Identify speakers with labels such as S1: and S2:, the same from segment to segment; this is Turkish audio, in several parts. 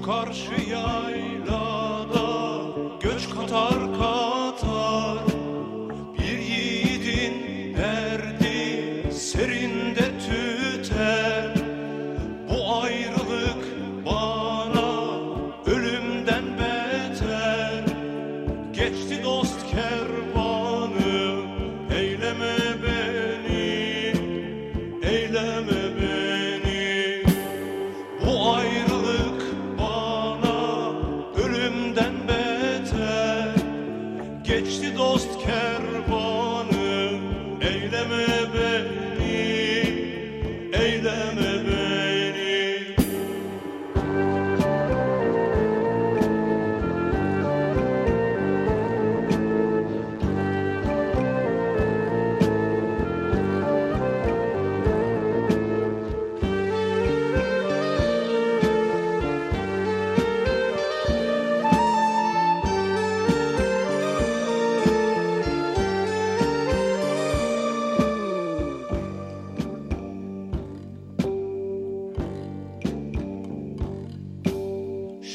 S1: Şu karşı yaylada göç katar katar. Bir yiğidin derdi serinde tüter. Bu ayrılık bana ölümden beter. Geçti dost Geçti dost kervanı Eyleme beni Eyleme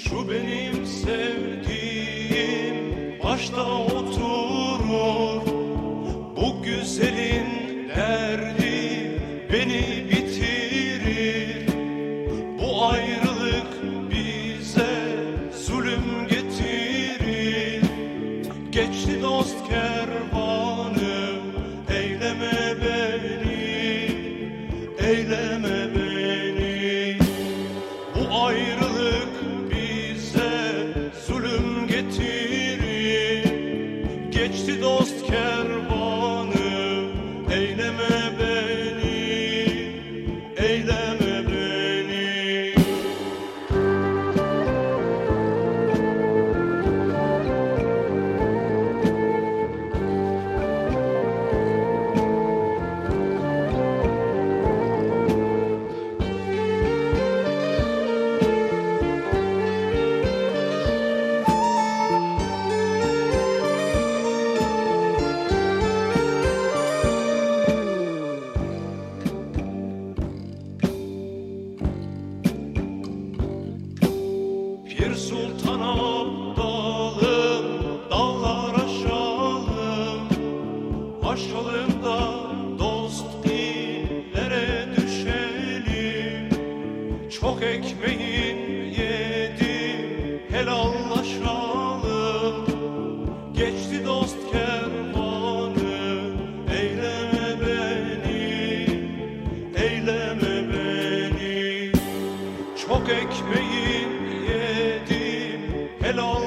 S1: Şu benim sevdiğim başta oturur. Bu güzelin derdi beni bitirir. Bu ayrılık bize zulüm getirir. Geçti dost kervanı eyleme beni Eyleme Pir Sultan Abdalım dağlar aşağı Aşalım da düşelim. Çok ekmeğin ekmeği yedim. Helal